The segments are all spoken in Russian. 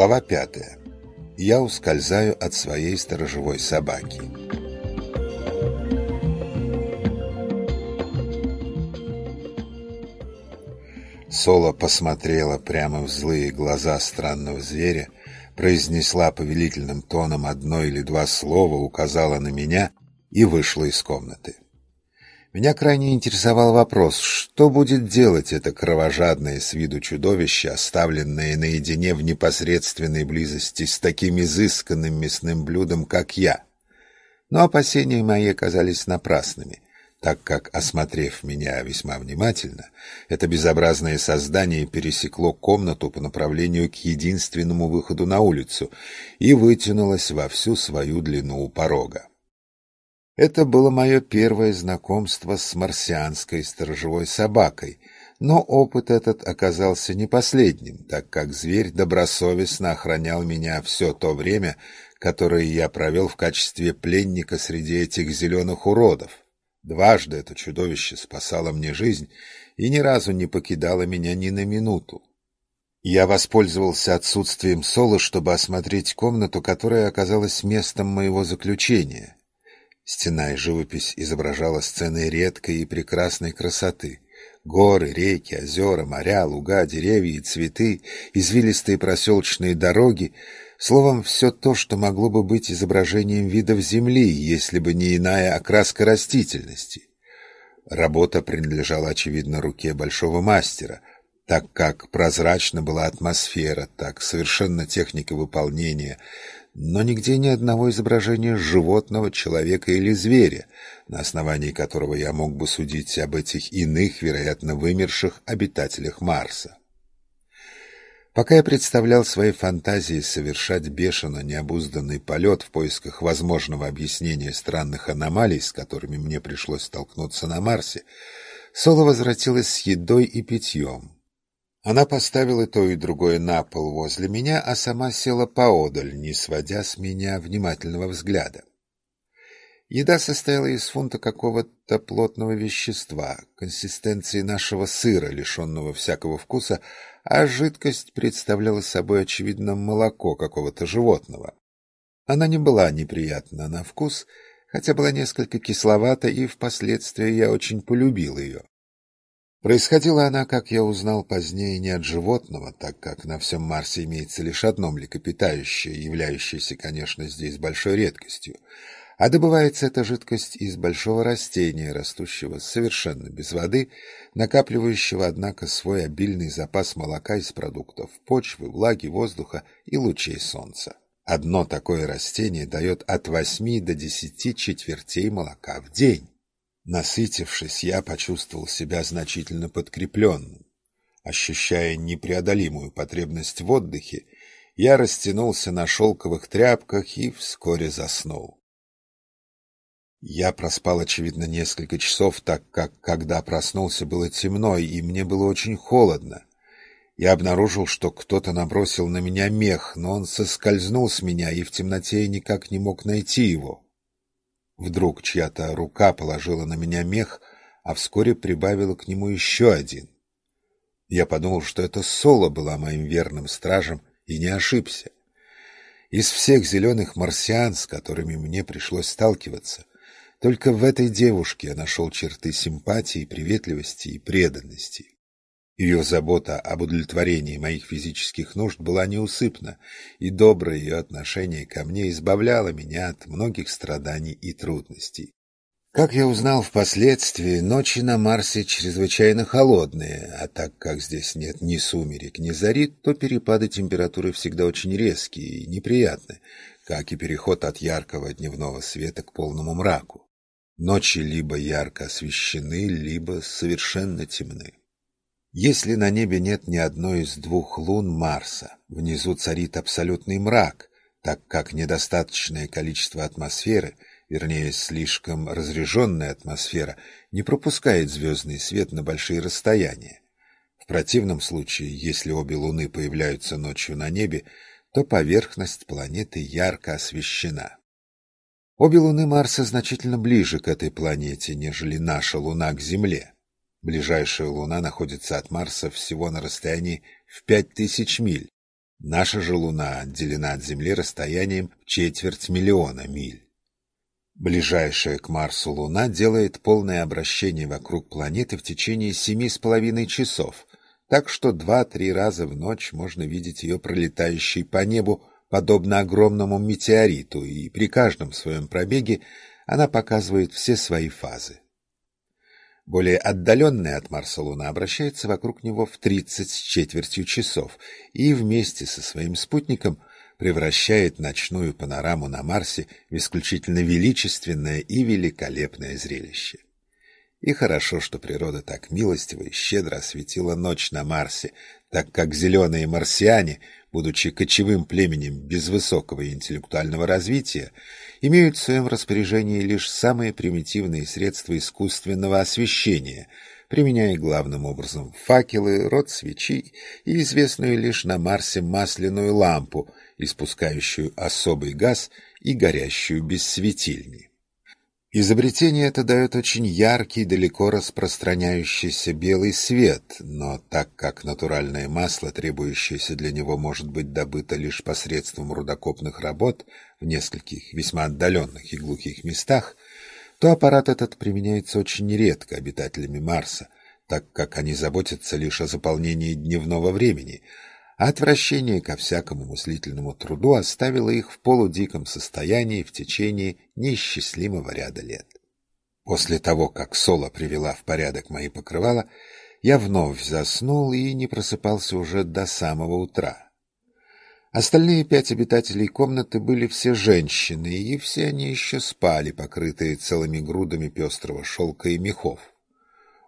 Глава пятая. Я ускользаю от своей сторожевой собаки. Соло посмотрела прямо в злые глаза странного зверя, произнесла повелительным тоном одно или два слова, указала на меня и вышла из комнаты. Меня крайне интересовал вопрос, что будет делать это кровожадное с виду чудовище, оставленное наедине в непосредственной близости с таким изысканным мясным блюдом, как я. Но опасения мои оказались напрасными, так как, осмотрев меня весьма внимательно, это безобразное создание пересекло комнату по направлению к единственному выходу на улицу и вытянулось во всю свою длину у порога. Это было мое первое знакомство с марсианской сторожевой собакой, но опыт этот оказался не последним, так как зверь добросовестно охранял меня все то время, которое я провел в качестве пленника среди этих зеленых уродов. Дважды это чудовище спасало мне жизнь и ни разу не покидало меня ни на минуту. Я воспользовался отсутствием Соло, чтобы осмотреть комнату, которая оказалась местом моего заключения. Стена и живопись изображала сцены редкой и прекрасной красоты. Горы, реки, озера, моря, луга, деревья и цветы, извилистые проселочные дороги, словом, все то, что могло бы быть изображением видов Земли, если бы не иная окраска растительности. Работа принадлежала, очевидно, руке большого мастера, так как прозрачна была атмосфера, так совершенно техника выполнения — но нигде ни одного изображения животного, человека или зверя, на основании которого я мог бы судить об этих иных, вероятно, вымерших обитателях Марса. Пока я представлял своей фантазии совершать бешено необузданный полет в поисках возможного объяснения странных аномалий, с которыми мне пришлось столкнуться на Марсе, Соло возвратилась с едой и питьем. Она поставила то и другое на пол возле меня, а сама села поодаль, не сводя с меня внимательного взгляда. Еда состояла из фунта какого-то плотного вещества, консистенции нашего сыра, лишенного всякого вкуса, а жидкость представляла собой, очевидно, молоко какого-то животного. Она не была неприятна на вкус, хотя была несколько кисловата, и впоследствии я очень полюбил ее. Происходила она, как я узнал позднее, не от животного, так как на всем Марсе имеется лишь одно млекопитающее, являющееся, конечно, здесь большой редкостью, а добывается эта жидкость из большого растения, растущего совершенно без воды, накапливающего, однако, свой обильный запас молока из продуктов почвы, влаги, воздуха и лучей солнца. Одно такое растение дает от восьми до десяти четвертей молока в день. Насытившись, я почувствовал себя значительно подкрепленным. Ощущая непреодолимую потребность в отдыхе, я растянулся на шелковых тряпках и вскоре заснул. Я проспал, очевидно, несколько часов, так как, когда проснулся, было темно, и мне было очень холодно. Я обнаружил, что кто-то набросил на меня мех, но он соскользнул с меня, и в темноте я никак не мог найти его. Вдруг чья-то рука положила на меня мех, а вскоре прибавила к нему еще один. Я подумал, что это Соло была моим верным стражем, и не ошибся. Из всех зеленых марсиан, с которыми мне пришлось сталкиваться, только в этой девушке я нашел черты симпатии, приветливости и преданности. Ее забота об удовлетворении моих физических нужд была неусыпна, и доброе ее отношение ко мне избавляло меня от многих страданий и трудностей. Как я узнал впоследствии, ночи на Марсе чрезвычайно холодные, а так как здесь нет ни сумерек, ни зари, то перепады температуры всегда очень резкие и неприятны, как и переход от яркого дневного света к полному мраку. Ночи либо ярко освещены, либо совершенно темны. Если на небе нет ни одной из двух лун Марса, внизу царит абсолютный мрак, так как недостаточное количество атмосферы, вернее, слишком разреженная атмосфера, не пропускает звездный свет на большие расстояния. В противном случае, если обе луны появляются ночью на небе, то поверхность планеты ярко освещена. Обе луны Марса значительно ближе к этой планете, нежели наша Луна к Земле. Ближайшая Луна находится от Марса всего на расстоянии в пять тысяч миль. Наша же Луна отделена от Земли расстоянием в четверть миллиона миль. Ближайшая к Марсу Луна делает полное обращение вокруг планеты в течение семи с половиной часов, так что два-три раза в ночь можно видеть ее пролетающей по небу, подобно огромному метеориту, и при каждом своем пробеге она показывает все свои фазы. Более отдаленная от Марса Луна обращается вокруг него в 30 с четвертью часов и вместе со своим спутником превращает ночную панораму на Марсе в исключительно величественное и великолепное зрелище. И хорошо, что природа так милостиво и щедро осветила ночь на Марсе, так как зеленые марсиане, будучи кочевым племенем без высокого интеллектуального развития, имеют в своем распоряжении лишь самые примитивные средства искусственного освещения, применяя главным образом факелы, рот свечи и известную лишь на Марсе масляную лампу, испускающую особый газ и горящую без светильни. Изобретение это дает очень яркий, далеко распространяющийся белый свет, но так как натуральное масло, требующееся для него, может быть добыто лишь посредством рудокопных работ в нескольких весьма отдаленных и глухих местах, то аппарат этот применяется очень редко обитателями Марса, так как они заботятся лишь о заполнении дневного времени, отвращение ко всякому мыслительному труду оставило их в полудиком состоянии в течение неисчислимого ряда лет. После того, как Соло привела в порядок мои покрывала, я вновь заснул и не просыпался уже до самого утра. Остальные пять обитателей комнаты были все женщины, и все они еще спали, покрытые целыми грудами пестрого шелка и мехов.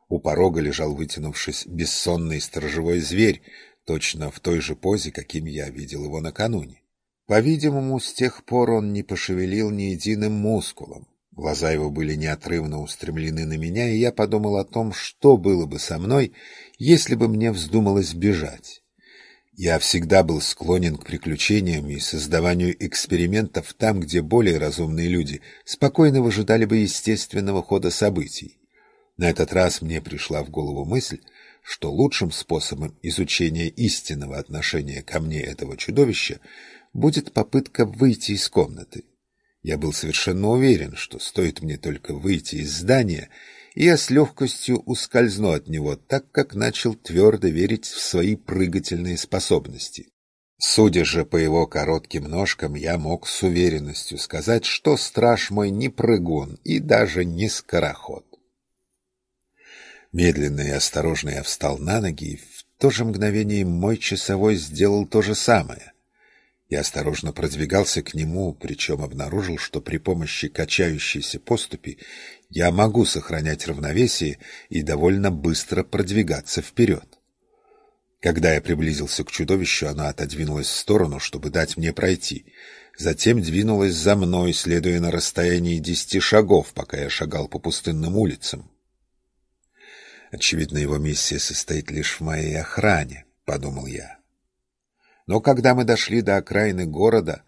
У порога лежал, вытянувшись, бессонный сторожевой зверь, точно в той же позе, каким я видел его накануне. По-видимому, с тех пор он не пошевелил ни единым мускулом. Глаза его были неотрывно устремлены на меня, и я подумал о том, что было бы со мной, если бы мне вздумалось бежать. Я всегда был склонен к приключениям и создаванию экспериментов там, где более разумные люди спокойно выжидали бы естественного хода событий. На этот раз мне пришла в голову мысль, что лучшим способом изучения истинного отношения ко мне этого чудовища будет попытка выйти из комнаты. Я был совершенно уверен, что стоит мне только выйти из здания, и я с легкостью ускользну от него, так как начал твердо верить в свои прыгательные способности. Судя же по его коротким ножкам, я мог с уверенностью сказать, что страж мой не прыгун и даже не скороход. Медленно и осторожно я встал на ноги, и в то же мгновение мой часовой сделал то же самое. Я осторожно продвигался к нему, причем обнаружил, что при помощи качающейся поступи я могу сохранять равновесие и довольно быстро продвигаться вперед. Когда я приблизился к чудовищу, оно отодвинулось в сторону, чтобы дать мне пройти. Затем двинулось за мной, следуя на расстоянии десяти шагов, пока я шагал по пустынным улицам. Очевидно, его миссия состоит лишь в моей охране, — подумал я. Но когда мы дошли до окраины города,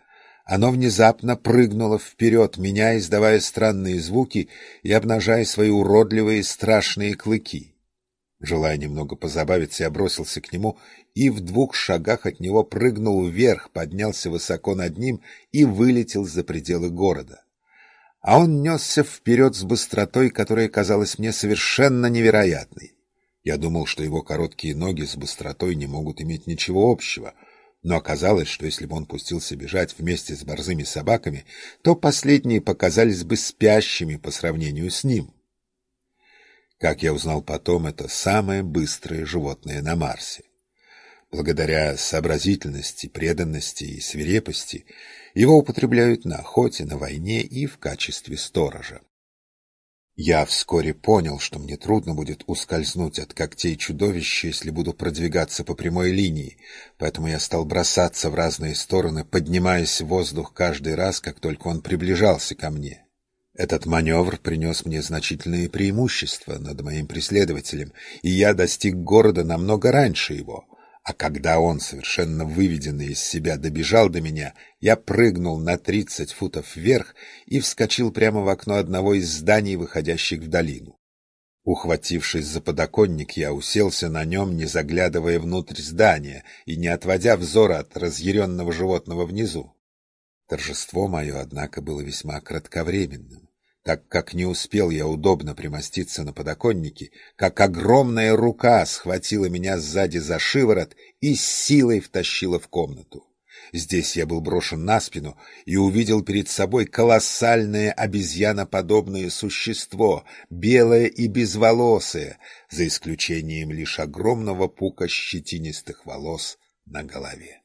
оно внезапно прыгнуло вперед, меня издавая странные звуки и обнажая свои уродливые страшные клыки. Желая немного позабавиться, я бросился к нему и в двух шагах от него прыгнул вверх, поднялся высоко над ним и вылетел за пределы города а он несся вперед с быстротой, которая казалась мне совершенно невероятной. Я думал, что его короткие ноги с быстротой не могут иметь ничего общего, но оказалось, что если бы он пустился бежать вместе с борзыми собаками, то последние показались бы спящими по сравнению с ним. Как я узнал потом, это самое быстрое животное на Марсе. Благодаря сообразительности, преданности и свирепости его употребляют на охоте, на войне и в качестве сторожа. Я вскоре понял, что мне трудно будет ускользнуть от когтей чудовища, если буду продвигаться по прямой линии, поэтому я стал бросаться в разные стороны, поднимаясь в воздух каждый раз, как только он приближался ко мне. Этот маневр принес мне значительные преимущества над моим преследователем, и я достиг города намного раньше его — а когда он, совершенно выведенный из себя, добежал до меня, я прыгнул на тридцать футов вверх и вскочил прямо в окно одного из зданий, выходящих в долину. Ухватившись за подоконник, я уселся на нем, не заглядывая внутрь здания и не отводя взора от разъяренного животного внизу. Торжество мое, однако, было весьма кратковременным, так как не успел я удобно примоститься на подоконнике, как огромная рука схватила меня сзади за шиворот и с силой втащила в комнату. Здесь я был брошен на спину и увидел перед собой колоссальное обезьяноподобное существо, белое и безволосое, за исключением лишь огромного пука щетинистых волос на голове.